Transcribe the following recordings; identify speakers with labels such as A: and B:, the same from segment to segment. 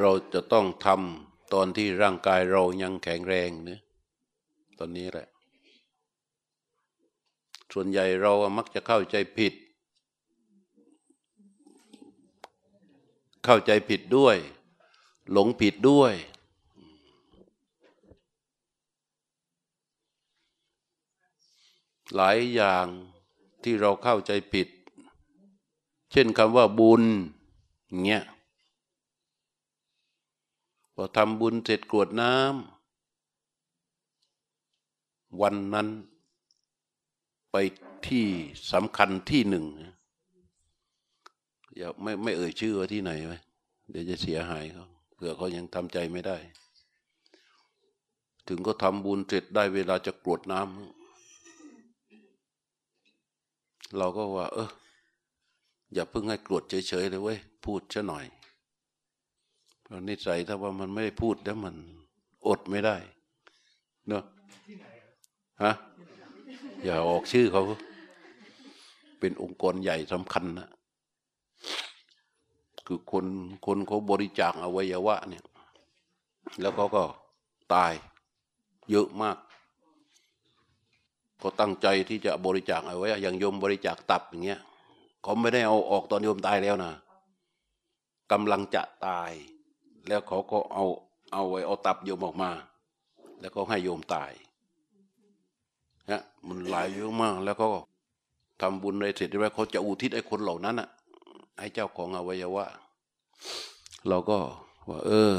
A: เราจะต้องทำตอนที่ร่างกายเรายังแข็งแรงเนะตอนนี้แหละ ส่วนใหญ่เรามักจะเข้าใจผิด เข้าใจผิดด้วย หลงผิดด้วย หลายอย่างที่เราเข้าใจผิด เช่นคำว่าบุญเงี้ย พอทำบุญเสร็จกรวดน้ำวันนั้นไปที่สำคัญที่หนึ่งอย่าไม่ไม่เอ่ยชื่อว่าที่ไหนไว้เดี๋ยวจะเสียหายเขาเผื่อเขายังทำใจไม่ได้ ถึงก็ทำบุญเสร็จได้เวลาจะกรวดน้ำเราก็ว่า เอออย่าเพิ่งให้กรวดเฉยๆเลยเว้ยพูดซะหน่อย นิสัยถ้าว่ามันไม่พูดแล้วมันอดไม่ได้เนาะฮะอย่าออกชื่อเขาเป็นองค์กรใหญ่สำคัญนะคือคนคนเขาบริจาคอวัยวะเนี่ย แล้วเขาก็ตายเยอะมาก ก็ตั้งใจที่จะบริจาคเอาไว้อย่างโยมบริจาคตับอย่างเงี้ยเขาไม่ได้เอาออกตอนโยมตายแล้วนะกำลังจะตาย แล้วเขาก็เอาเอาไว้เอาตับโยมออกมา แล้วก็ให้โยมตายนะมันหลายเยอะมาก แล้วก็ทำบุญอะไรเสร็จแล้วเขาจะอุทิศไอ้คนเหล่านั้นอะให้เจ้าของอวัยวะ เราก็ว่า เออ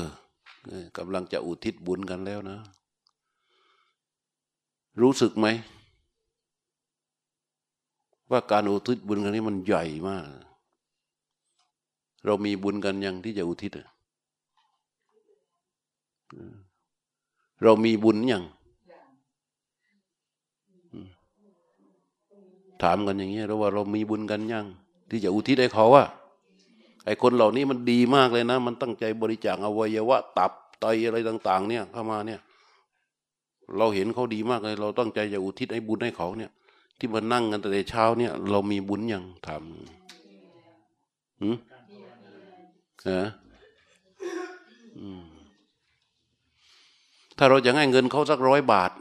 A: กำลังจะอุทิศบุญกันแล้วนะ รู้สึกไหม ว่าการอุทิศบุญครั้งนี้มันใหญ่มาก เรามีบุญกันยังที่จะอุทิศอะ เรามีบุญยังถามกันอย่างเงี้ยเราว่าเรามีบุญกันยังที่จะอุทิศให้เขาอะไอคนเหล่านี้มันดีมากเลยนะ มันตั้งใจบริจาคอวัยวะ ตับไตอะไรต่าง ๆ เนี่ยเข้ามาเนี่ย เราเห็นเขาดีมากเลย เราตั้งใจจะอุทิศให้บุญให้เขาเนี่ย ที่มานั่งกันแต่เช้าเนี่ย เรามีบุญยังทำหืมฮะ ถ้าเราจะให้เงินเขาสักร้อยบาท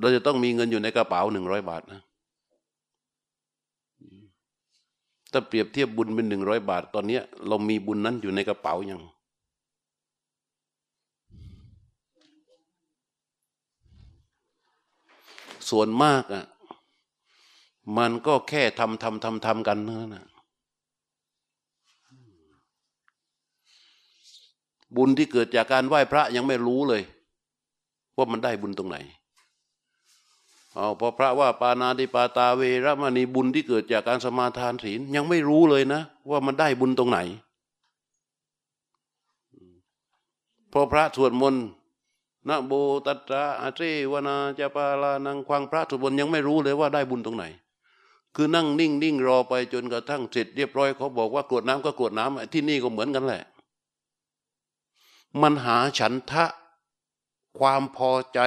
A: เราจะต้องมีเงินอยู่ในกระเป๋าหนึ่งร้อยบาทนะถ้าเปรียบเทียบบุญเป็นหนึ่งร้อยบาท ตอนนี้เรามีบุญนั้นอยู่ในกระเป๋ายังส่วนมากอะ มันก็แค่ทำทำทำทำกันนั่นนะบุญที่เกิดจากการไหว้พระยังไม่รู้เลย ว่ามันได้บุญตรงไหนเอาพอพระว่าปานาติปาตาเวรมณีบุญที่เกิดจากการสมาทานศีลยังไม่รู้เลยนะ ว่ามันได้บุญตรงไหน พอพระสวดมนต์นะโบตัตระอาเจวนาจะปาลานังควังพระสวดมนต์ยังไม่รู้เลยว่าได้บุญตรงไหน คือนั่งนิ่งนิ่งรอไปจนกระทั่งเสร็จเรียบร้อยเขาบอกว่ากรวดน้ำก็กรวดน้ำที่นี่ก็เหมือนกันแหละ มันหาฉันทะ ความพอใจ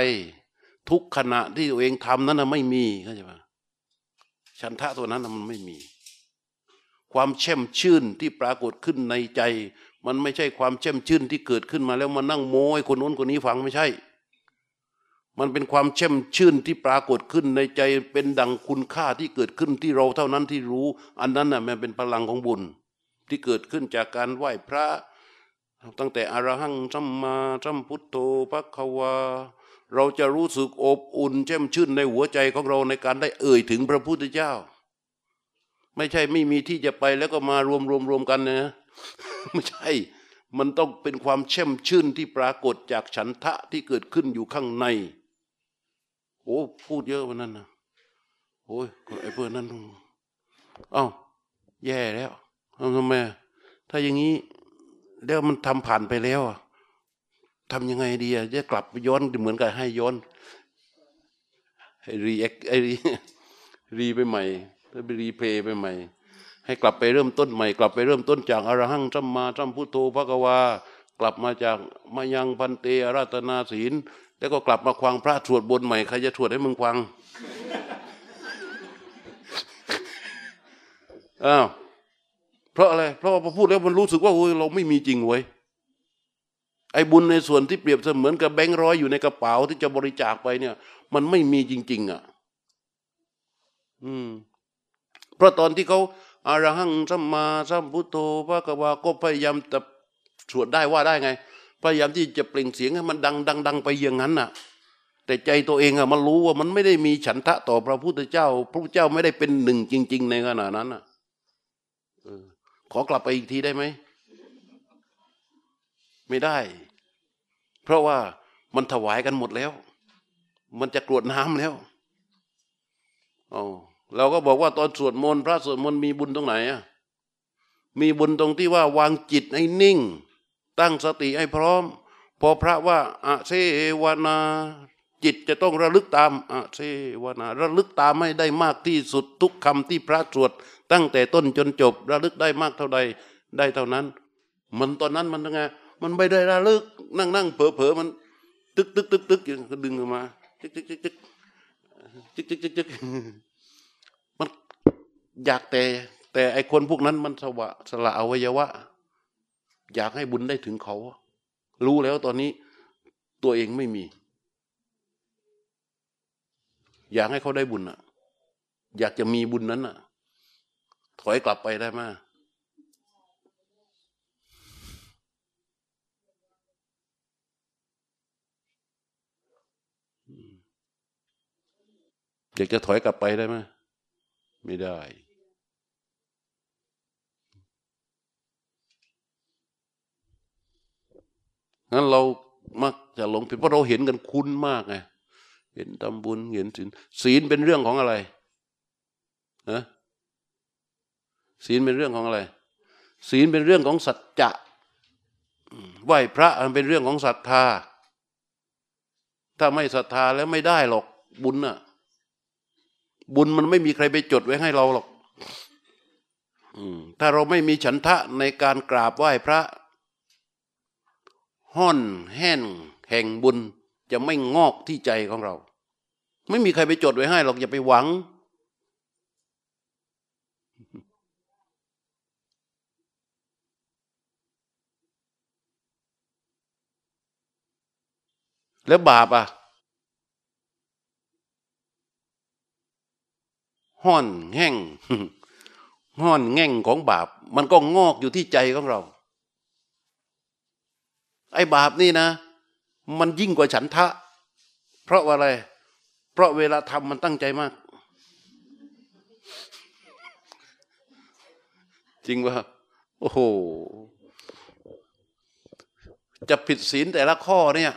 A: ทุกขณะที่ตัวเองทำนั้นนะไม่มีเข้าใจไหมฉันทะตัวนั้นมันไม่มี ความเช่มชื่นที่ปรากฏขึ้นในใจ มันไม่ใช่ความเช่มชื่นที่เกิดขึ้นมาแล้วมานั่งโม้คนโน้นคนนี้ฟังไม่ใช่ มันเป็นความเช่มชื่นที่ปรากฏขึ้นในใจเป็นดังคุณค่าที่เกิดขึ้นที่เราเท่านั้นที่รู้ อันนั้นน่ะมันเป็นพลังของบุญที่เกิดขึ้นจากการไหว้พระ ตั้งแต่อรหังสัมมาสัมพุทโธพระควา เราจะรู้สึกอบอุ่นเช่มชื่นในหัวใจของเราในการได้เอ่ยถึงพระพุทธเจ้า ไม่ใช่ไม่มีที่จะไปแล้วก็มารวมรวมรวมกันนะไม่ใช่ มันต้องเป็นความเช่มชื่นที่ปรากฏจากฉันทะที่เกิดขึ้นอยู่ข้างใน โอ้พูดเยอะวันนั้นนะโอ้ยไอ้เพื่อนนั้นเอ้าแย่แล้วทำไมถ้าอย่างนี้ แล้วมันทำผ่านไปแล้วทำยังไงดีอะจะกลับย้อนเหมือนกับให้ย้อนรีแอคไอรีรีไปใหม่ถ้าไปรีเพย์ไปใหม่ ให้กลับไปเริ่มต้นใหม่ กลับไปเริ่มต้นจากอรหังสัมมาสัมพุทโธพระกวากลับมาจากมายังพันเตอรัตนาศีล แล้วก็กลับมาควังพระสวดบนใหม่ใครจะสวดให้มึงควังอ้าว เพราะอะไร เพราะพอพูดแล้วมันรู้สึกว่าโอ้ยเราไม่มีจริงเว้ยไอ้บุญในส่วนที่เปรียบเสมือนกับแบงค์ร้อยอยู่ในกระเป๋าที่จะบริจาคไปเนี่ย มันไม่มีจริง ๆ อะ อืม เพราะตอนที่เขาอารหังสัมมาสัมพุทโธพระกวาก็พยายามจะสวดได้ว่าได้ไง พยายามที่จะเปล่งเสียงให้มันดังดังดังไปอย่างนั้นน่ะ แต่ใจตัวเองอะมันรู้ว่ามันไม่ได้มีฉันทะต่อพระพุทธเจ้า พระพุทธเจ้าไม่ได้เป็นหนึ่งจริง ๆ ในขณะนั้นอะ ขอกลับไปอีกทีได้ไหม ไม่ได้ เพราะว่ามันถวายกันหมดแล้ว มันจะกรวดน้ำแล้วอ๋อเราก็บอกว่าตอนสวดมนต์พระสวดมนต์มีบุญตรงไหนอะมีบุญตรงที่ว่าวางจิตให้นิ่ง ตั้งสติให้พร้อม พอพระว่าอะเซวนา จิตจะต้องระลึกตามอะเซวนาระลึกตามไม่ได้มากที่สุดทุกคำที่พระสวดตั้งแต่ต้นจนจบ ระลึกได้มากเท่าใดได้เท่านั้น มันตอนนั้นมันยังไงมันไม่ได้ระลึกนั่งนั่งเผลอเผลอมันตึกตึกตึกตึกอย่างก็ดึงออกมาจึกจึกจึกจึกจึกจึกจึกจึกมันอยากแต่ แต่ไอคนพวกนั้นมันสวะสละอวัยวะ อยากให้บุญได้ถึงเขา รู้แล้วตอนนี้ตัวเองไม่มี อยากให้เขาได้บุญอะ อยากจะมีบุญนั้นอะ ถอยกลับไปได้ไหมอยากจะถอยกลับไปได้ไหมไม่ได้ งั้นเรามักจะหลงผิดเพราะเราเห็นกันคุ้นมากไง เห็นทำบุญเห็นศีลศีลเป็นเรื่องของอะไรฮะศีลเป็นเรื่องของอะไร ศีลเป็นเรื่องของสัจจะไหวพระเป็นเรื่องของศรัทธา ถ้าไม่ศรัทธาแล้วไม่ได้หรอกบุญน่ะ บุญมันไม่มีใครไปจดไว้ให้เราหรอกถ้าเราไม่มีฉันทะในการกราบไหว้พระ ห่อนแห่นแห่งบุญจะไม่งอกที่ใจของเรา ไม่มีใครไปจดไว้ให้หรอกอย่าไปหวัง แล้วบาปอะห้อนแห้งห้อนแง่งของบาป มันก็งอกอยู่ที่ใจของเรา ไอ้บาปนี่นะ มันยิ่งกว่าฉันทะ เพราะว่าอะไร เพราะเวลาทำมันตั้งใจมาก จริงว่าโอ้โห จะผิดศีลแต่ละข้อเนี่ย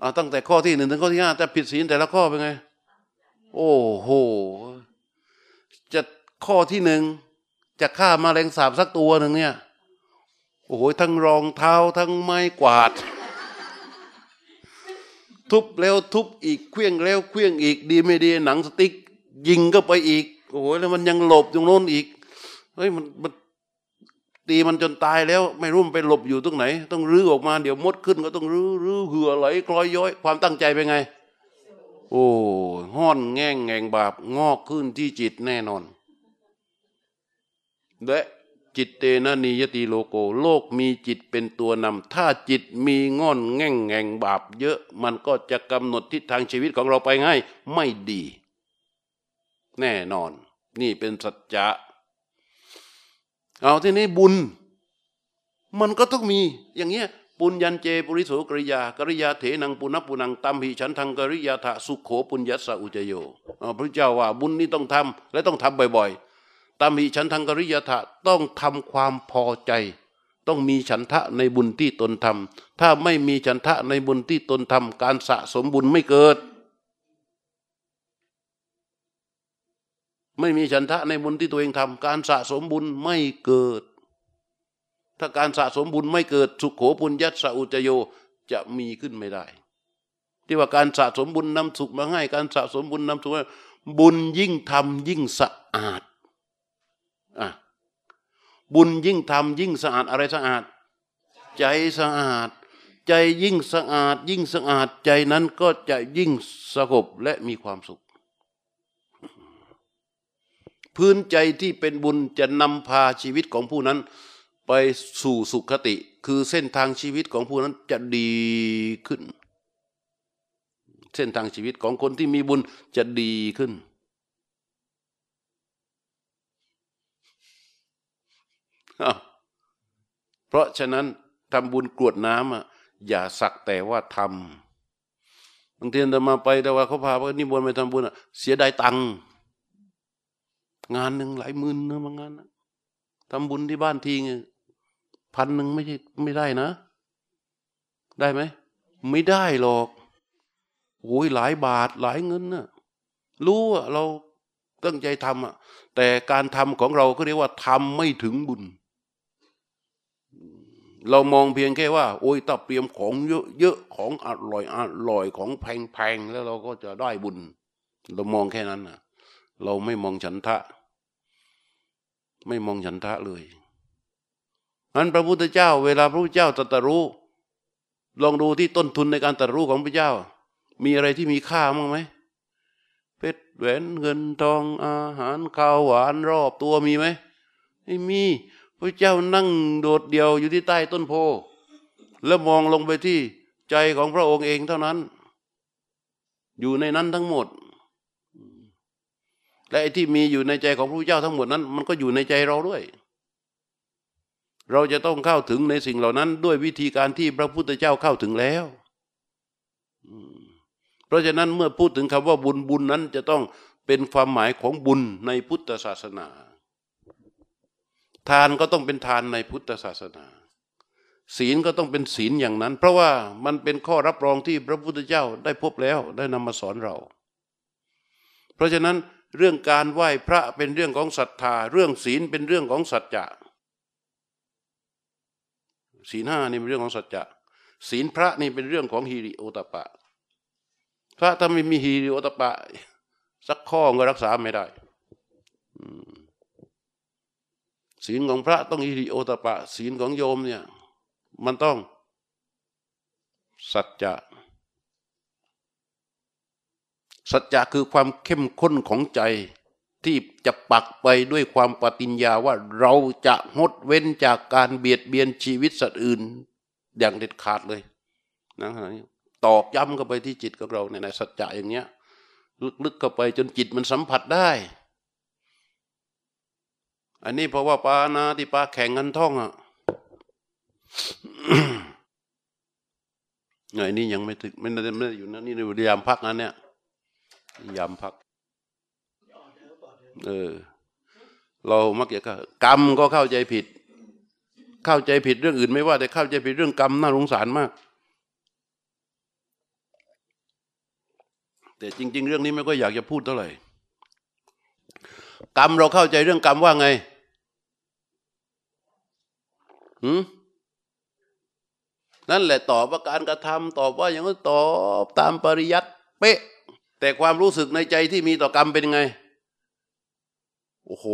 A: เอาตั้งแต่ข้อที่หนึ่งถึงข้อที่ห้าจะผิดศีลแต่ละข้อเป็นไง โอ้โห จะข้อที่หนึ่งจะฆ่ามาแรงสาบสักตัวหนึ่งเนี่ย โอ้โห ทั้งรองเท้าทั้งไม้กวาด ทุบแล้วทุบอีกเคลี้ยงแล้วเคลี้ยงอีกดีไม่ดีหนังสติ๊กยิงก็ไปอีกโอ้โหแล้วมันยังหลบตรงโน้นอีกเฮ้ยมันมันตีมันจนตายแล้ว ไม่รู้มันไปหลบอยู่ตรงไหน ต้องรื้อออกมาเดี๋ยวมดขึ้นก็ต้องรื้อรื้อเหือไหลคลอยย้อย ความตั้งใจเป็นไง โอ้ห้อนแง่งแง่งบาปงอกขึ้นที่จิตแน่นอนและ จิตเตนะนิยติโลโกโลกมีจิตเป็นตัวนำถ้าจิตมีง่อนแง่งแง่งบาปเยอะ มันก็จะกำหนดทิศทางชีวิตของเราไปง่ายไม่ดี แน่นอน นี่เป็นสัจจะเอาที่นี้บุญ มันก็ต้องมี อย่างเงี้ยปุญญันเจปุริโสกริยากริยาเถนังปุณปุนังตัมหิฉันทังกริยาถะสุขโขปุญญัสอุจโยพระเจ้าว่าบุญนี้ต้องทำและต้องทำบ่อยๆ ตัมหิฉันทังกริยาถะต้องทำความพอใจ ต้องมีฉันทะในบุญที่ตนทำถ้าไม่มีฉันทะในบุญที่ตนทำการสะสมบุญไม่เกิด ไม่มีฉันทะในบุญที่ตัวเองทำการสะสมบุญไม่เกิด ถ้าการสะสมบุญไม่เกิด สุขโขปุญญัตสอุจโยจะมีขึ้นไม่ได้ ที่ว่าการสะสมบุญนำสุขมาให้ การสะสมบุญนำสุขบุญยิ่งทำยิ่งสะอาด อะบุญยิ่งทำยิ่งสะอาดอะไรสะอาด ใจสะอาด ใจยิ่งสะอาด ยิ่งสะอาดใจนั้นก็จะยิ่งสงบและมีความสุข พื้นใจที่เป็นบุญจะนำพาชีวิตของผู้นั้น ไปสู่สุขติ คือเส้นทางชีวิตของผู้นั้นจะดีขึ้น เส้นทางชีวิตของคนที่มีบุญจะดีขึ้น เพราะฉะนั้นทำบุญกรวดน้ำอะอย่าสักแต่ว่าทำบางทีเรามาไปแต่ว่าเขาพาไปนิมนต์ไปทำบุญอะเสียดายตังค์งานหนึ่งหลายหมื่นนะบางงานนะทำบุญที่บ้านทีงพันหนึ่งไม่ใช่ไม่ได้นะ ได้ไหมไม่ได้หรอกโอ้ยหลายบาทหลายเงินนะรู้ว่าเราตั้งใจทำอะ แต่การทำของเราก็เรียกว่าทำไม่ถึงบุญ เรามองเพียงแค่ว่า โอ้ยถ้าเตรียมของเยอะๆของอร่อยอร่อยของแพงๆแล้วเราก็จะได้บุญ เรามองแค่นั้นนะเราไม่มองฉันทะ ไม่มองฉันทะเลยนั้นพระพุทธเจ้า เวลาพระพุทธเจ้าตรัสรู้ ลองดูที่ต้นทุนในการตรัสรู้ของพระเจ้า มีอะไรที่มีค่ามั้งไหมเพชรแหวนเงินทองอาหารข้าวหวานรอบตัวมีไหมไม่มี พระเจ้านั่งโดดเดี่ยวอยู่ที่ใต้ต้นโพ แล้วมองลงไปที่ใจของพระองค์เองเท่านั้น อยู่ในนั้นทั้งหมด และไอ้ที่มีอยู่ในใจของพระพุทธเจ้าทั้งหมดนั้น มันก็อยู่ในใจเราด้วย เราจะต้องเข้าถึงในสิ่งเหล่านั้น ด้วยวิธีการที่พระพุทธเจ้าเข้าถึงแล้วเพราะฉะนั้นเมื่อพูดถึงคำว่าบุญบุญนั้นจะต้องเป็นความหมายของบุญในพุทธศาสนา ทานก็ต้องเป็นทานในพุทธศาสนา ศีลก็ต้องเป็นศีลอย่างนั้น เพราะว่ามันเป็นข้อรับรองที่พระพุทธเจ้าได้พบแล้วได้นำมาสอนเรา เพราะฉะนั้นเรื่องการไหว้พระเป็นเรื่องของศรัทธา เรื่องศีลเป็นเรื่องของสัจจะศีลห้านี่เป็นเรื่องของสัจจะศีลพระนี่เป็นเรื่องของฮิริโอตปะ พระถ้าไม่มีฮิริโอตปะ สักข้อก็รักษาไม่ได้ ศีลของพระต้องฮิริโอตปะ ศีลของโยมเนี่ย มันต้อง สัจจะ สัจจะคือความเข้มข้นของใจ ที่จะปักไปด้วยความปฏิญญาว่าเราจะงดเว้นจากการเบียดเบียนชีวิตสัตว์อื่น อย่างเด็ดขาดเลยนะนี้ตอกย้ำเข้าไปที่จิตของเราในสัจจะอย่างเนี้ยลึกๆเข้าไปจนจิตมันสัมผัสได้ อันนี้เพราะว่าปานาที่ปาแข่งกันท่องอะไงนี่ยังไม่ถึงไม่ได้ไม่ได้อยู่นะนี่ในวิทยามพักนั้นเนี่ยยามพัก เออ เรามักจะกรรมก็เข้าใจผิด เข้าใจผิดเรื่องอื่นไม่ว่า แต่เข้าใจผิดเรื่องกรรมน่าสงสารมาก แต่จริง ๆ เรื่องนี้ไม่ก็อยากจะพูดเท่าไหร่ กรรมเราเข้าใจเรื่องกรรมว่าไงหืมนั่นแหละตอบว่าการกระทำตอบว่าอย่างนั้นตอบตามปริยัติเป๊ะ แต่ความรู้สึกในใจที่มีต่อกรรมเป็นไง โอ้โห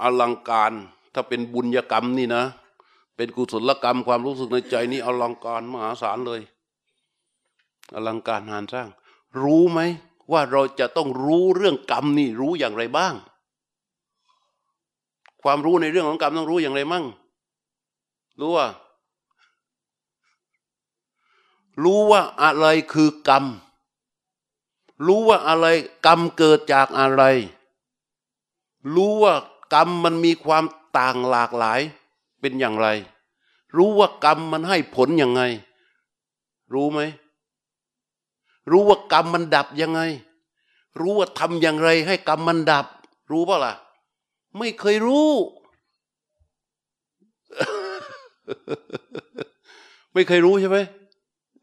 A: อลังการ ถ้าเป็นบุญญกรรมนี่นะ เป็นกุศลกรรม ความรู้สึกในใจนี่อลังการมหาศาลเลย อลังการหานสร้าง รู้ไหม ว่าเราจะต้องรู้เรื่องกรรมนี่รู้อย่างไรบ้าง ความรู้ในเรื่องของกรรมต้องรู้อย่างไรมั่ง รู้ว่า รู้ว่าอะไรคือกรรม รู้ว่าอะไรกรรมเกิดจากอะไร รู้ว่ากรรมมันมีความต่างหลากหลายเป็นอย่างไร รู้ว่ากรรมมันให้ผลยังไง รู้ไหม รู้ว่ากรรมมันดับยังไง รู้ว่าทำอย่างไรให้กรรมมันดับ รู้ป่ะล่ะ ไม่เคยรู้ ไม่เคยรู้ใช่ไหม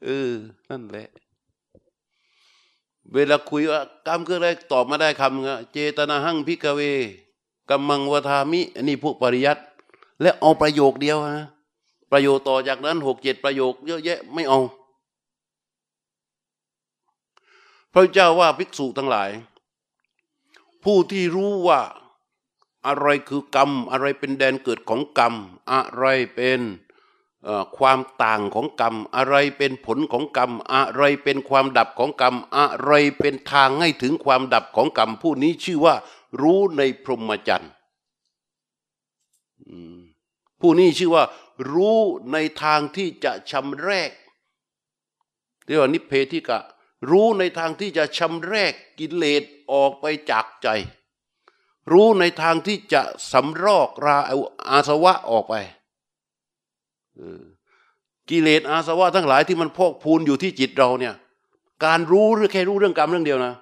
A: เออ นั่นแหละ เวลาคุยว่ากรรมคืออะไรตอบมาได้คำเจตนาหั่งพิกเวกัมมังวทามิ อันนี้พวกปริยัติและเอาประโยคเดียวนะประโยคต่อจากนั้นหกเจ็ดประโยคเยอะแยะไม่เอา พ ระเจ้าว่าภิกษุทั้งหลาย ผู้ที่รู้ว่าอะไรคือกรรม อะไรเป็นแดนเกิดของกรรม อะไรเป็นความต่างของกรรม อะไรเป็นผลของกรรม อะไรเป็นความดับของกรรม อะไรเป็นทางให้ถึงความดับของกรรม ผู้นี้ชื่อว่า รู้ในพรหมจรรย์ผู้นี้ชื่อว่า รู้ในทางที่จะชำแรกเรียกว่านิเพธิกะ รู้ในทางที่จะชำแรกกิเลสออกไปจากใจ รู้ในทางที่จะสำรอกราอาสวะออกไปกิเลสอาสวะทั้งหลายที่มันพอกพูนอยู่ที่จิตเราเนี่ย การรู้หรือแค่รู้เรื่องกรรมเรื่องเดียวนะ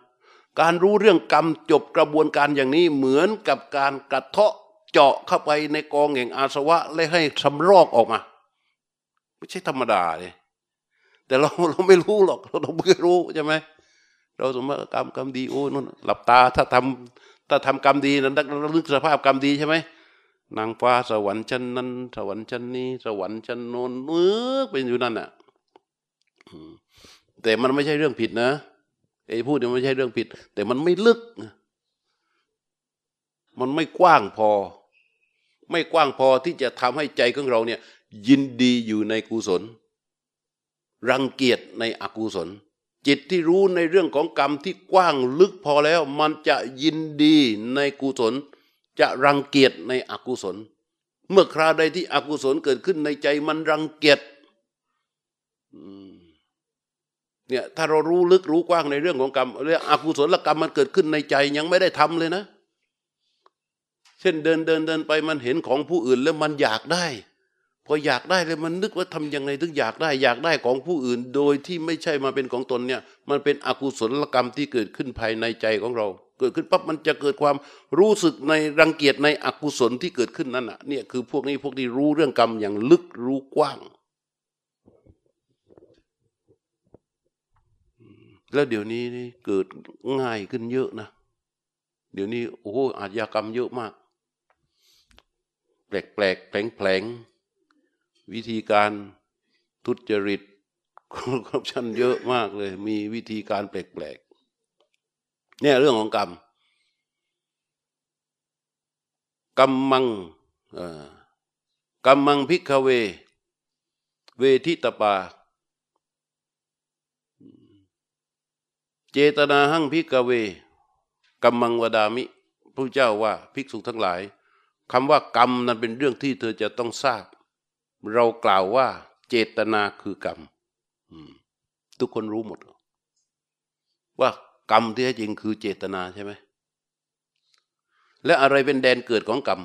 A: การรู้เรื่องกรรมจบกระบวนการอย่างนี้เหมือนกับการกระเทาะเจาะเข้าไปในกองแห่งอาสวะและให้สำรอกออกมา ไม่ใช่ธรรมดาเลย แต่เราเราไม่รู้หรอก เราต้องไม่รู้ใช่ไหมเราสมมติกรรมกรรมดีโอ้นั่นหลับตาถ้าทำถ้าทำกรรมดีนั้นเราลึกสภาพกรรมดีใช่ไหมนางฟ้าสวรรค์ชั้นนั้น สวรรค์ชั้นนี้ สวรรค์ชั้นโน้นเมื่อเป็นอยู่นั่นน่ะแต่มันไม่ใช่เรื่องผิดนะไอ้พูดเนี่ยไม่ใช่เรื่องผิด แต่มันไม่ลึก มันไม่กว้างพอ ไม่กว้างพอที่จะทำให้ใจของเราเนี่ย ยินดีอยู่ในกุศล รังเกียจในอกุศล จิตที่รู้ในเรื่องของกรรมที่กว้างลึกพอแล้ว มันจะยินดีในกุศล จะรังเกียจในอกุศล เมื่อคราใดที่อกุศลเกิดขึ้นในใจมันรังเกียจเนี่ยถ้าเรารู้ลึกรู้กว้างในเรื่องของกรรมเรื่องอกุศลกรรมมันเกิดขึ้นในใจยังไม่ได้ทำเลยนะ เช่นเดินเดินเดินไปมันเห็นของผู้อื่นแล้วมันอยากได้ พออยากได้เลยมันนึกว่าทำยังไงถึงอยากได้ อยากได้ของผู้อื่น โดยที่ไม่ใช่มาเป็นของตนเนี่ย มันเป็นอกุศลกรรมที่เกิดขึ้นภายในใจของเรา เกิดขึ้นปั๊บมันจะเกิดความรู้สึกในรังเกียจในอกุศลที่เกิดขึ้นนั่นน่ะเนี่ยคือพวกนี้พวกที่รู้เรื่องกรรมอย่างลึกรู้กว้าง แล้วเดี๋ยวนี้นี่เกิดง่ายขึ้นเยอะนะเดี๋ยวนี้โอ้โหอาชญากรรมเยอะมาก แปลกแปลกแผลงแผลง วิธีการทุจริตคอร์รัปชันเยอะมากเลย มีวิธีการแปลกแปลกเนี่ยเรื่องของกรรมกรรมังกรรมังพิกเว เวทิตปา เจตนาหังพิกเวกรรมังวดามิพระเจ้าว่าภิกษุทั้งหลายคำว่ากรรมนั้นเป็นเรื่องที่เธอจะต้องทราบ เรากล่าวว่าเจตนาคือกรรมทุกคนรู้หมด ว่ากรรมที่แท้จริงคือเจตนาใช่ไหมและอะไรเป็นแดนเกิดของกรรม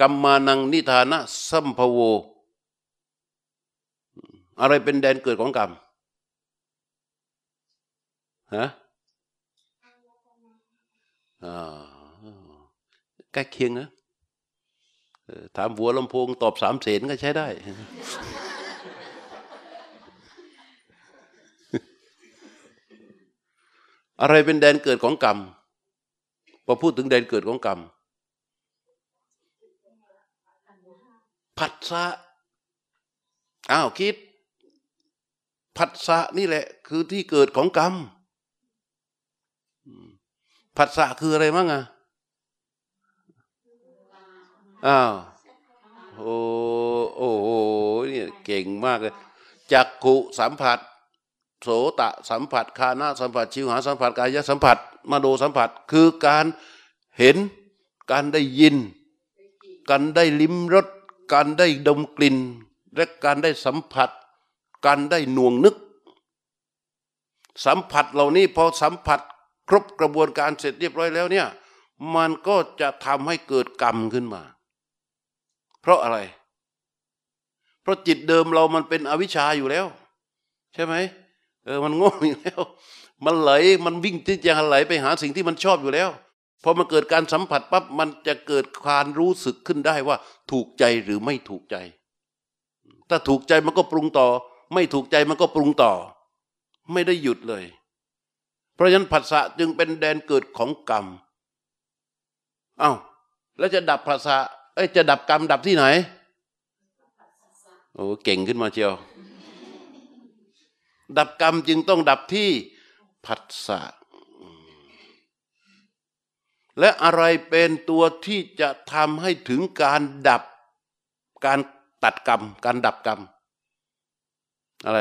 A: กรรมมานังนิทานะสัมภโว อะไรเป็นแดนเกิดของกรรมฮะใกล้เคียงนะ ถามหัวลำโพงตอบสามเสนก็ใช้ได้ อะไรเป็นแดนเกิดของกรรม พอพูดถึงแดนเกิดของกรรม ผัสสะ อ้าวคิด ผัสสะนี่แหละ คือที่เกิดของกรรม ผัสสะคืออะไรมั่งอะ อ้าวโอ้โอ้โหเนี่ยเก่งมากเลยจักขุสัมผัส โสตะสัมผัสคานาสัมผัส ชิวหาสัมผัสกายสัมผัสมาโดสัมผัส คือการเห็นการได้ยิน การได้ลิ้มรสการได้ดมกลิ่น และการได้สัมผัส การได้หน่วงนึก สัมผัสเหล่านี้พอสัมผัสครบกระบวนการเสร็จเรียบร้อยแล้วเนี่ย มันก็จะทำให้เกิดกรรมขึ้นมา เพราะอะไร เพราะจิตเดิมเรามันเป็นอวิชชาอยู่แล้ว ใช่ไหมเออมันโง่อยู่แล้ว มันไหลมันวิ่งที่จะไหลไปหาสิ่งที่มันชอบอยู่แล้วพอมันเกิดการสัมผัสปั๊บมันจะเกิดความรู้สึกขึ้นได้ว่า ถูกใจหรือไม่ถูกใจ ถ้าถูกใจมันก็ปรุงต่อ ไม่ถูกใจมันก็ปรุงต่อ ไม่ได้หยุดเลย เพราะฉะนั้นผัสสะจึงเป็นแดนเกิดของกรรมอา้าวแล้วจะดับผัสสะ เอ้ยจะดับกรรมดับที่ไหนโอ้เก่งขึ้นมาเชียว ดับกรรมจึงต้องดับที่ผัสสะและอะไรเป็นตัวที่จะทำให้ถึงการดับการตัดกรรม การดับกรรม อะไร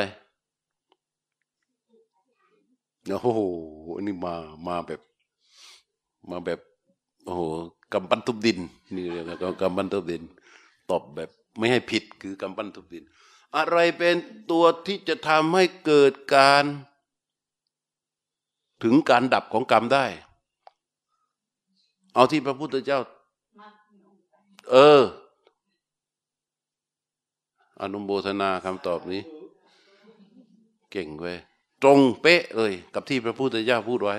A: โอ้โหอันนี้มามาแบบ มาแบบ โอ้โห กำปั้นทุบดินนี่เรียกกำปั้นทุบดิน ตอบแบบไม่ให้ผิดคือกำปั้นทุบดิน อะไรเป็นตัวที่จะทำให้เกิดการ ถึงการดับของกรรมได้ เอาที่พระพุทธเจ้า เออ อนุโมทนาคำตอบนี้ เก่งเว้ยตรงเป๊ะเลย กับที่พระพุทธเจ้าพูดไว้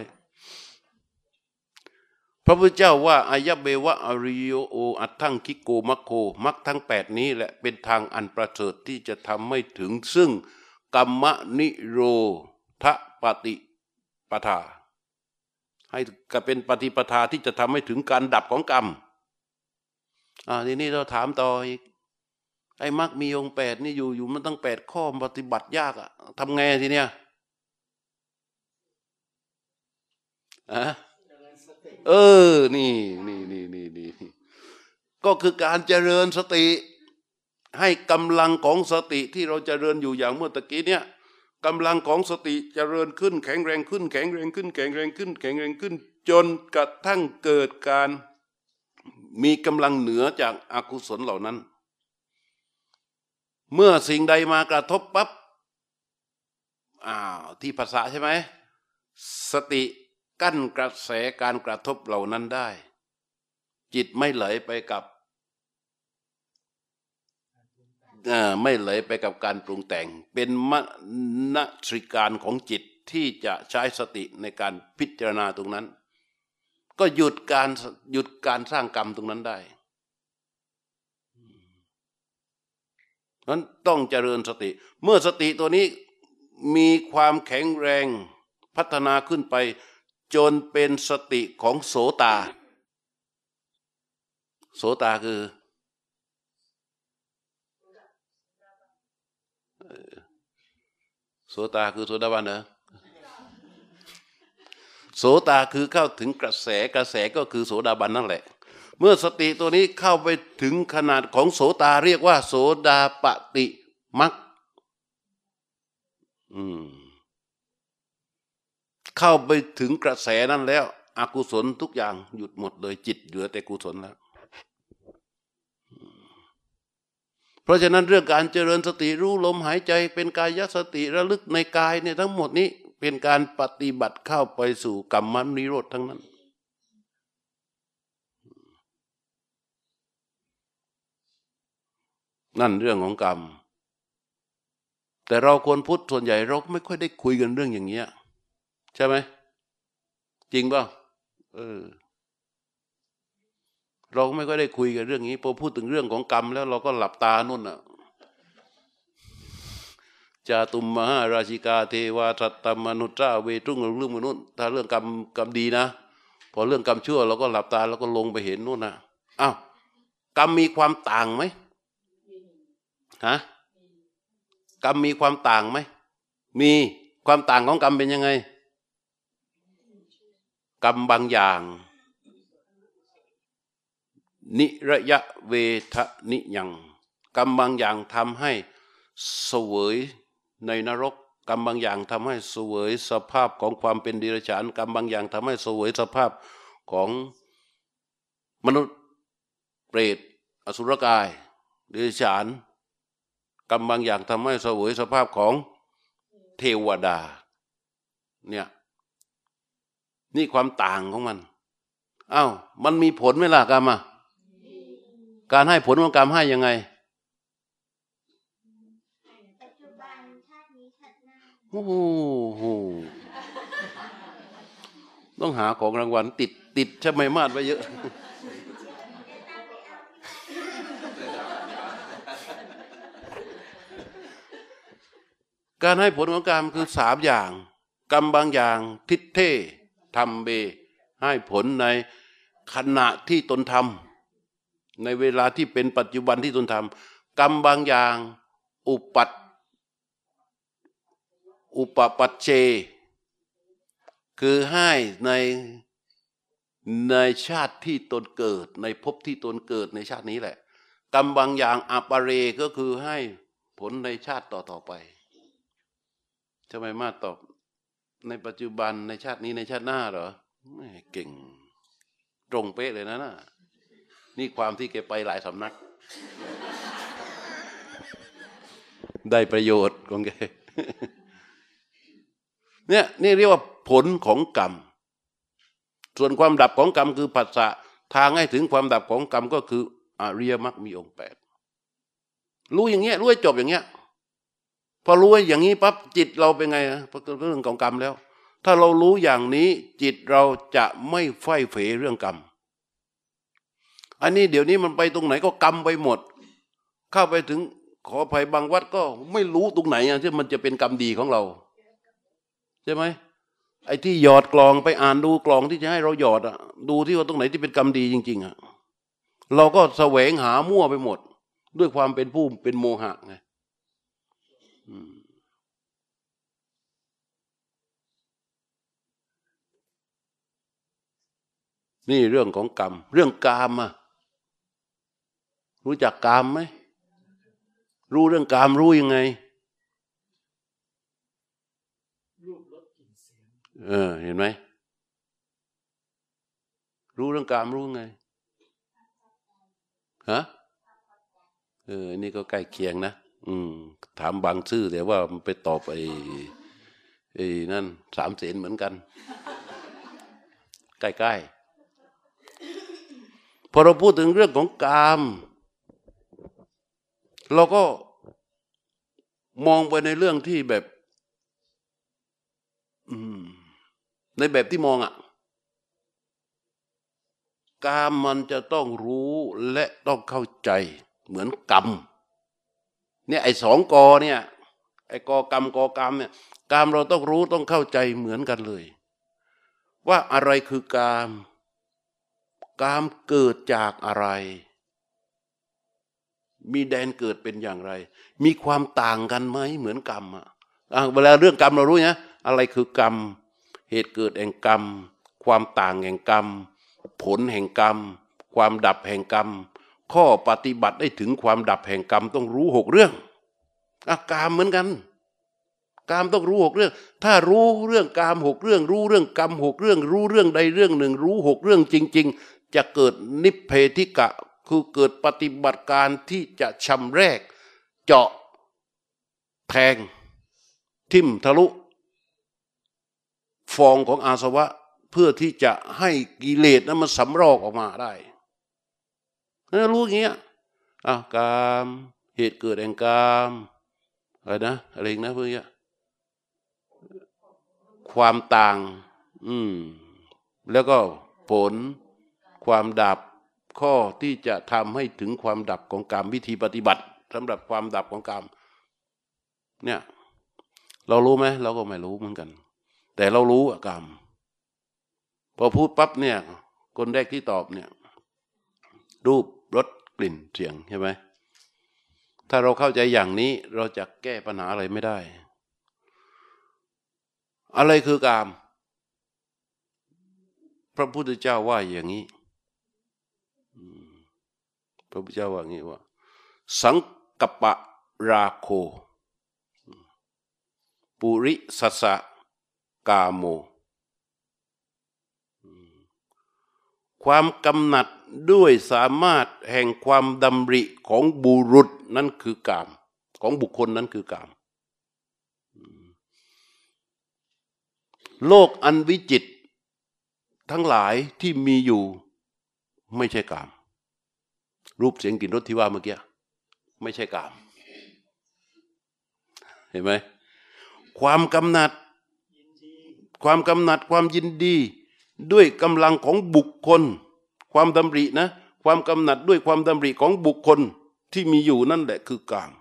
A: พระพุทธเจ้าว่าอายะเบวะอริโยโออัตทั้งคิโกมัคโคมักทั้งแปดนี้แหละเป็นทางอันประเสริฐที่จะทำให้ถึงซึ่งกรรมนิโรธปฏิปทา ให้ก็เป็นปฏิปทาที่จะทำให้ถึงการดับของกรรมอ่าทีนี้เราถามต่ออีกไอ้มักมีองแปดนี่อยู่อยู่มันตั้งแปดข้อปฏิบัติยากอะทำไงทีเนี้ยอะ เออ นี่นี่นี่นี่นี่ก็คือการเจริญสติ ให้กำลังของสติที่เราเจริญอยู่อย่างเมื่อตะกี้เนี่ยกำลังของสติเจริญขึ้น แข็งแรงขึ้น แข็งแรงขึ้น แข็งแรงขึ้น แข็งแรงขึ้น จนกระทั่งเกิดการมีกำลังเหนือจากอากุศลเหล่านั้น เมื่อสิ่งใดมากระทบปับ๊บอ้าวที่ภาษาใช่ไหมสติ กั้นกระแสการกระทบเหล่านั้นได้ จิตไม่ไหลไปกับไม่ไหลไปกับการปรุงแต่ง เป็นมณตริการของจิตที่จะใช้สติในการพิจารณาตรงนั้น ก็หยุดการหยุดการสร้างกรรมตรงนั้นได้นั้นต้องเจริญสติ เมื่อสติตัวนี้มีความแข็งแรงพัฒนาขึ้นไป จนเป็นสติของโสตา โสตาคือโสตาคือโสดาบันเหรอโสตาคือเข้าถึงกระแสกระแสก็คือโสดาบันนั่นแหละ เมื่อสติตัวนี้เข้าไปถึงขนาดของโสตาเรียกว่า โสดาปติมักอืม เข้าไปถึงกระแสนั้นแล้วอกุศลทุกอย่างหยุดหมดเลยจิตเหลือแต่กุศลแล้ว เพราะฉะนั้นเรื่องการเจริญสติรู้ลมหายใจ เป็นกายสติระลึกในกายเนี่ยทั้งหมดนี้เป็นการปฏิบัติเข้าไปสู่กรรมนิโรธทั้งนั้น นั่นเรื่องของกรรม แต่เราคนพุทธส่วนใหญ่เราไม่ค่อยได้คุยกันเรื่องอย่างเงี้ย ใช่ไหม จริงป่ะเออ เราไม่ก็ได้คุยกันเรื่องนี้พอพูดถึงเรื่องของกรรมแล้วเราก็หลับตานุ่นอะจาตุมมหาราชิกาเทวาสัตตมนุษย์เวทุงเรื่องมนุษย์ถ้าเรื่องกรรมกรรมดีนะพอเรื่องกรรมชั่วเราก็หลับตาแล้วก็ลงไปเห็นนู่นนะอ้าวกรรมมีความต่างไหมฮะกรรมมีความต่างไหมมีความต่างของกรรมเป็นยังไง กรรมบางอย่าง นิระยะเวทนิยัง กรรมบางอย่างทำให้เสวยในนรก กรรมบางอย่างทำให้เสวยสภาพของความเป็นดิรฉานกรรมบางอย่างทำให้เสวยสภาพของมนุษย์เปรตอสุรกายดิรฉานกรรมบางอย่างทำให้เสวยสภาพของเทวดาเนี่ย นี่ความต่างของมันอา้าวมันมีผลไหมล่ะกรรมอะการให้ผลของกรรมให้ยังไงโอ้โหต้องหาของรางวัลติดติดใช่ไหมมาดไว้เยอะ การให้ผลของกรรมคือสามอย่าง กรรมบางอย่าง ทิฏเท ทำเบ ให้ผลในขณะที่ตนทำในเวลาที่เป็นปัจจุบันที่ตนทำกรรมบางอย่าง อุปัตอุปปัจเจ คือให้ในในชาติที่ตนเกิด ในภพที่ตนเกิดในชาตินี้แหละ กรรมบางอย่างอปเรก็คือให้ผลในชาติต่อต่อไปจะไมมาตอบ ในปัจจุบันในชาตินี้ในชาติหน้าเหรอไม่เก่ง ตรงเป๊ะเลยนะน่ะนี่ความที่แกไปหลายสำนัก ได้ประโยชน์ของแกเนี่ยนี่เรียกว่าผลของกรรม ส่วนความดับของกรรมคือผัสสะทางให้ถึงความดับของกรรมก็คืออริยมรรคมีองค์แปดรู้อย่างเงี้ยรู้ให้จบอย่างเงี้ย พอรู้อย่างนี้ปั๊บจิตเราเป็นไงเรื่องของกรรมแล้ว ถ้าเรารู้อย่างนี้จิตเราจะไม่ไฟเฟเรื่องกรรม อันนี้เดี๋ยวนี้มันไปตรงไหนก็กรรมไปหมด เข้าไปถึงขอภัยบางวัดก็ไม่รู้ตรงไหนที่มันจะเป็นกรรมดีของเรา ใช่ไหมไอ้ที่หยอดกลองไปอ่านดูกลองที่จะให้เราหยอดอะดูที่ว่าตรงไหนที่เป็นกรรมดีจริง ๆอะเราก็แสวงหามั่วไปหมด ด้วยความเป็นผู้เป็นโมหะไง นี่เรื่องของกรรม เรื่องกามอะรู้จักกามไหมรู้เรื่องกามรู้ยังไงเออ เห็นไหมรู้เรื่องกามรู้ไงฮะเออนี่ก็ใกล้เคียงนะอืม ถามบางชื่อแต่ว่ามันไปตอบไอ้ไอ้นั่นสามเสนเหมือนกัน ใกล้ๆ พอเราพูดถึงเรื่องของกาม เราก็มองไปในเรื่องที่แบบในแบบที่มองอะ่ะกามมันจะต้องรู้และต้องเข้าใจเหมือนกรรมเนี่ยไอ้สองกอเนี่ยไอ้กอกรรมกอกรรมเนี่ยกามเราต้องรู้ต้องเข้าใจเหมือนกันเลย ว่าอะไรคือกาม กามเกิดจากอะไร มีแดนเกิดเป็นอย่างไร มีความต่างกันไหมเหมือนกรรมอะเวลาเรื่องกรรมเรารู้นะอะไรคือกรรม เหตุเกิดแห่งกรรม ความต่างแห่งกรรม ผลแห่งกรรม ความดับแห่งกรรม ข้อปฏิบัติได้ถึงความดับแห่งกรรมต้องรู้หกเรื่องอากามเหมือนกันกามต้องรู้หกเรื่อง ถ้ารู้เรื่องกามหกเรื่อง รู้เรื่องกรรมหกเรื่อง รู้เรื่องใดเรื่องหนึ่ง รู้หกเรื่องจริงๆ จะเกิดนิพเพธิกะ คือเกิดปฏิบัติการที่จะชำแรก เจาะแทง ทิ่มทะลุ ฟองของอาสวะเพื่อที่จะให้กิเลสนั้นมันสำรอกออกมาได้รู้อย่างเงี้ยอะกามเหตุเกิดแห่งกามอะไรนะอะไรนะเพื่อนความต่าง อืม แล้วก็ผล ความดับข้อที่จะทำให้ถึงความดับของกรรมวิธีปฏิบัติสำหรับความดับของกรรมเนี่ย เรารู้ไหมเราก็ไม่รู้เหมือนกัน แต่เรารู้กรรมพอพูดปั๊บเนี่ย คนแรกที่ตอบเนี่ย รูปรสกลิ่นเสียงใช่ไหมถ้าเราเข้าใจอย่างนี้เราจะแก้ปัญหาอะไรไม่ได้ อะไรคือกาม พระพุทธเจ้าว่าอย่างนี้ ระพุทธเจ้าว่างี้ว่า สังกปะราโค ปุริสสะกาโม ความกำหนัดด้วยสามารถแห่งความดำริของบุรุษนั่นคือกาม ของบุคคลนั้นคือกาม โลกอันวิจิตทั้งหลายที่มีอยู่ไม่ใช่กาม รูปเสียงกลิ่นรสที่ว่าเมื่อกี้ไม่ใช่กาม เห็นไหมความกำหนัด ความกำหนัดความยินดี ด้วยกำลังของบุคคล ความดำรินะ ความกำหนัดด้วยความดำริของบุคคลที่มีอยู่นั่นแหละคือกาม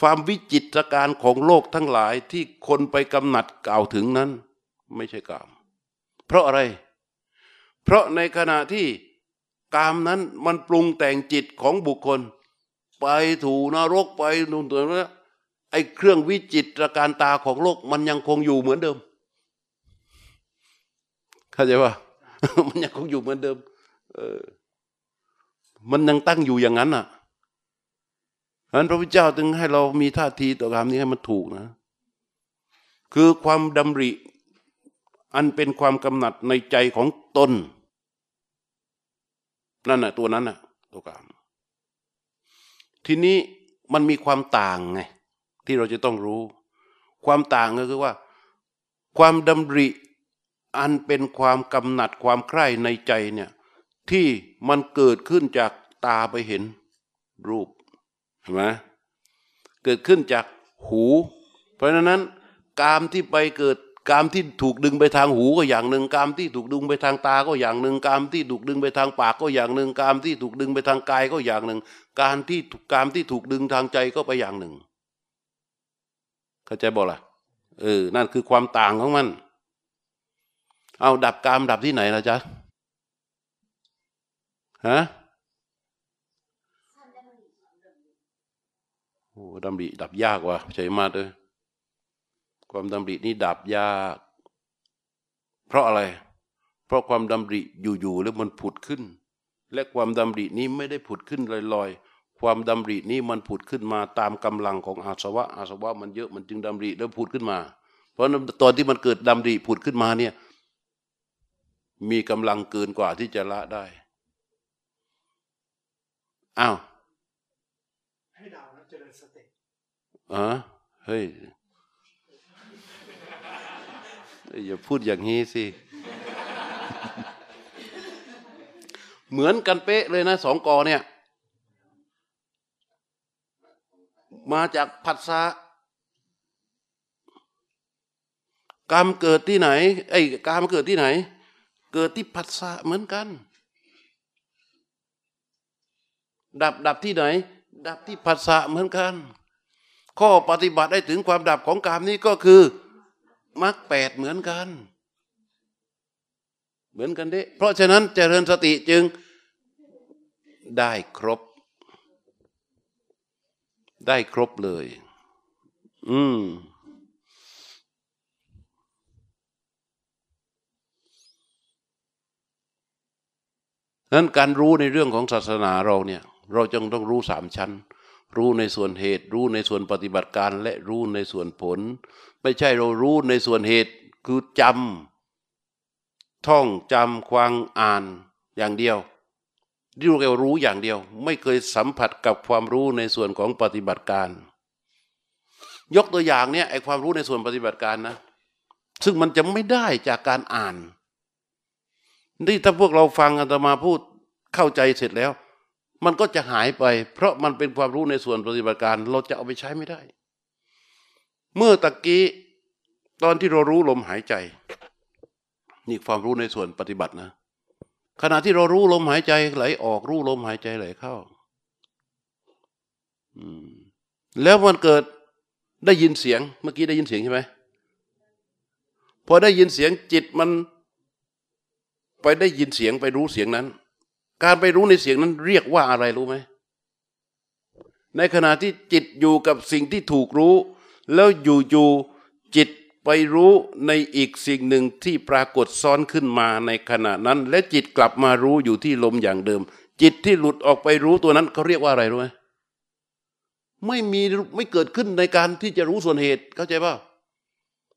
A: ความวิจิตรการของโลกทั้งหลายที่คนไปกำหนัดกล่าวถึงนั้น ไม่ใช่กาม เพราะอะไร เพราะในขณะที่ กามนั้นมันปรุงแต่งจิตของบุคคล ไปถูนรกไปนู่นตัวนั้นไอ้เครื่องวิจิตรการตาของโลกมันยังคงอยู่เหมือนเดิม เข้าใจว่ามันยังคงอยู่เหมือนเดิม เออ มันยังตั้งอยู่อย่างนั้นอะฉะนั้นพระพุทธเจ้าจึงให้เรามีท่าทีต่อการนี้ให้มันถูกนะ คือความดำริ อันเป็นความกำหนัดในใจของตน นั่นน่ะตัวนั้นน่ะ ตัวกาม ทีนี้มันมีความต่างไงที่เราจะต้องรู้ ความต่างก็คือว่า ความดำริอันเป็นความกำหนัดความใคร่ในใจเนี่ย ที่มันเกิดขึ้นจากตาไปเห็นรูปเห็นไหมเกิดขึ้นจากหู เพราะฉะนั้น กามที่ไปเกิด กามที่ถูกดึงไปทางหูก็อย่างหนึ่งกามที่ถูกดึงไปทางตาก็อย่างหนึ่งกามที่ถูกดึงไปทางปากก็อย่างหนึ่งกามที่ถูกดึงไปทางกายก็อย่างหนึ่ง การที่กามที่ถูกดึงทางใจก็ไปอย่างหนึ่งเข้าใจบ่ล่ะเออนั่นคือความต่างของมัน เอาดับกามดับที่ไหนนะจ๊ะฮะโอ้ดำริดับยากว่ะใช่มากเลย ความดำรินี้ดับยาก เพราะอะไร เพราะความดำริอยู่ๆแล้วมันผุดขึ้น และความดำรินี้ไม่ได้ผุดขึ้นลอยๆ ความดำรินี้มันผุดขึ้นมาตามกำลังของอาสวะ อาสวะมันเยอะมันจึงดำริแล้วผุดขึ้นมา เพราะตอนที่มันเกิดดำริผุดขึ้นมาเนี่ยมีกำลังเกินกว่าที่จะละได้อ้าวให้ดาวนะเจริญสติอ๋อเฮ้ย อย่าพูดอย่างนี้สิ เหมือนกันเป๊ะเลยนะสองกอเนี่ย มาจากผัสสะกรรมเกิดที่ไหน ไอ้กรรมเกิดที่ไหน เกิดที่ผัสสะเหมือนกัน ดับดับที่ไหน ดับที่ผัสสะเหมือนกัน ข้อปฏิบัติได้ถึงความดับของกรรมนี้ก็คือ มรรคแปดเหมือนกัน เหมือนกันเด้เพราะฉะนั้นเจริญสติจึงได้ครบ ได้ครบเลย อืมนั้นการรู้ในเรื่องของศาสนาเราเนี่ย เราจึงต้องรู้สามชั้น รู้ในส่วนเหตุ รู้ในส่วนปฏิบัติการและรู้ในส่วนผล ไม่ใช่เรารู้ในส่วนเหตุคือจำท่องจำควางอ่านอย่างเดียวที่เรารู้อย่างเดียว ไม่เคยสัมผัสกับความรู้ในส่วนของปฏิบัติการ ยกตัวอย่างเนี่ยไอความรู้ในส่วนปฏิบัติการนะ ซึ่งมันจะไม่ได้จากการอ่านนี่ถ้าพวกเราฟังอาตมาพูดเข้าใจเสร็จแล้ว มันก็จะหายไป เพราะมันเป็นความรู้ในส่วนปฏิบัติการ เราจะเอาไปใช้ไม่ได้ เมื่อตะกี้ตอนที่เรารู้ลมหายใจ นี่ความรู้ในส่วนปฏิบัตินะ ขณะที่เรารู้ลมหายใจไหลออกรู้ลมหายใจไหลเข้าแล้วมันเกิดได้ยินเสียง เมื่อกี้ได้ยินเสียงใช่ไหมพอได้ยินเสียงจิตมัน ไปได้ยินเสียงไปรู้เสียงนั้น การไปรู้ในเสียงนั้นเรียกว่าอะไรรู้ไหม ในขณะที่จิตอยู่กับสิ่งที่ถูกรู้ แล้วอยู่ๆจิตไปรู้ในอีกสิ่งหนึ่งที่ปรากฏซ้อนขึ้นมาในขณะนั้น และจิตกลับมารู้อยู่ที่ลมอย่างเดิม จิตที่หลุดออกไปรู้ตัวนั้นเขาเรียกว่าอะไรรู้ไหมไม่มีไม่เกิดขึ้นในการที่จะรู้ส่วนเหตุเข้าใจป่ะ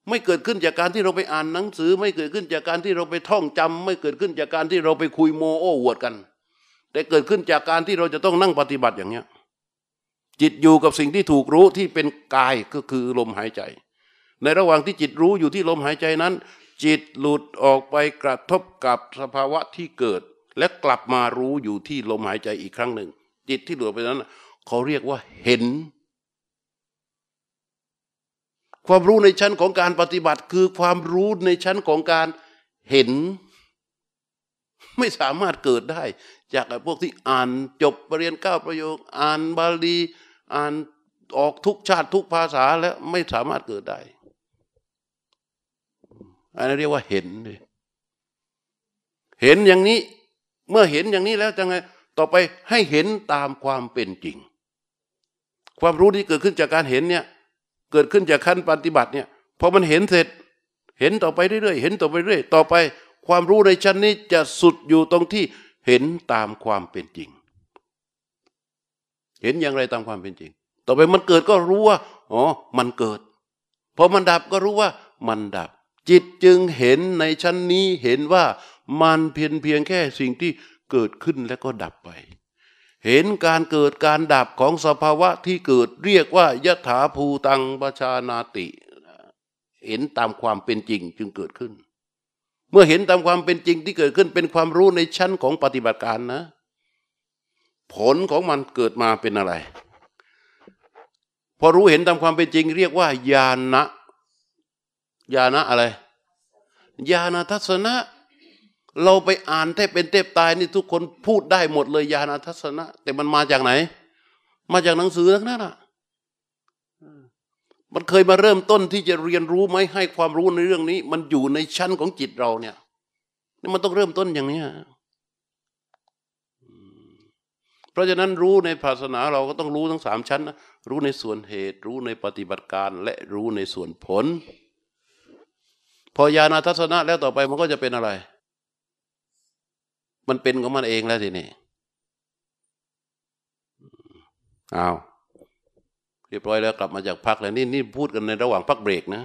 A: ไม่เกิดขึ้นจากการที่เราไปอ่านหนังสือ ไม่เกิดขึ้นจากการที่เราไปท่องจำไม่เกิดขึ้นจากการที่เราไปคุยโมโอ้อวดกัน แต่เกิดขึ้นจากการที่เราจะต้องนั่งปฏิบัติอย่างเนี้ยจิตอยู่กับสิ่งที่ถูกรู้ที่เป็นกายก็คือลมหายใจ ในระหว่างที่จิตรู้อยู่ที่ลมหายใจนั้น จิตหลุดออกไปกระทบกับสภาวะที่เกิด และกลับมารู้อยู่ที่ลมหายใจอีกครั้งหนึ่ง จิตที่หลุดไปนั้นเขาเรียกว่าเห็น ความรู้ในชั้นของการปฏิบัติคือความรู้ในชั้นของการเห็น ไม่สามารถเกิดได้ จากพวกที่อ่านจบปรริญญาเก้าประโยค อ่านบาลีอ่านออกทุกชาติทุกภาษาแล้วไม่สามารถเกิดได้ อันนี้เรียกว่าเห็นเลยเห็นอย่างนี้ เมื่อเห็นอย่างนี้แล้วจะไงต่อไปให้เห็นตามความเป็นจริง ความรู้ที่เกิดขึ้นจากการเห็นเนี่ยเกิดขึ้นจากขั้นปฏิบัติเนี่ยพอมันเห็นเสร็จ เห็นต่อไปเรื่อยๆเห็นต่อไปเรื่อยต่อไป ความรู้ในชั้นนี้จะสุดอยู่ตรงที่ เห็นตามความเป็นจริง เห็นอย่างไรตามความเป็นจริง ต่อไปมันเกิดก็รู้ว่าอ๋อมันเกิดพอมันดับก็รู้ว่ามันดับ จิตจึงเห็นในชั้นนี้เห็นว่ามันเพียงเพียงแค่สิ่งที่เกิดขึ้นแล้วก็ดับไป เห็นการเกิดการดับของสภาวะที่เกิดเรียกว่ายถาภูตังปชานาติ เห็นตามความเป็นจริงจึงเกิดขึ้น เมื่อเห็นตามความเป็นจริงที่เกิดขึ้นเป็นความรู้ในชั้นของปฏิบัติการนะ ผลของมันเกิดมาเป็นอะไร พอรู้เห็นตามความเป็นจริง เรียกว่าญาณะญาณะอะไรญาณทัศนะ เราไปอ่านแทบเป็นเทบตายนี่ทุกคนพูดได้หมดเลยญาณทัศนะ แต่มันมาจากไหน มาจากหนังสือทั้งนั้นอะ มันเคยมาเริ่มต้นที่จะเรียนรู้ไหมให้ความรู้ในเรื่องนี้ มันอยู่ในชั้นของจิตเราเนี่ยนี่มันต้องเริ่มต้นอย่างนี้เพราะฉะนั้นรู้ในศาสนาเราก็ต้องรู้ทั้งสามชั้นนะรู้ในส่วนเหตุ รู้ในปฏิบัติการ และรู้ในส่วนผล พอญาณทัศนะแล้วต่อไปมันก็จะเป็นอะไร มันเป็นของมันเองแล้วทีนี้อ้าว เรียบร้อยแล้วกลับมาจากพักแล้วนี่นี่พูดกันในระหว่างพักเบรกนะ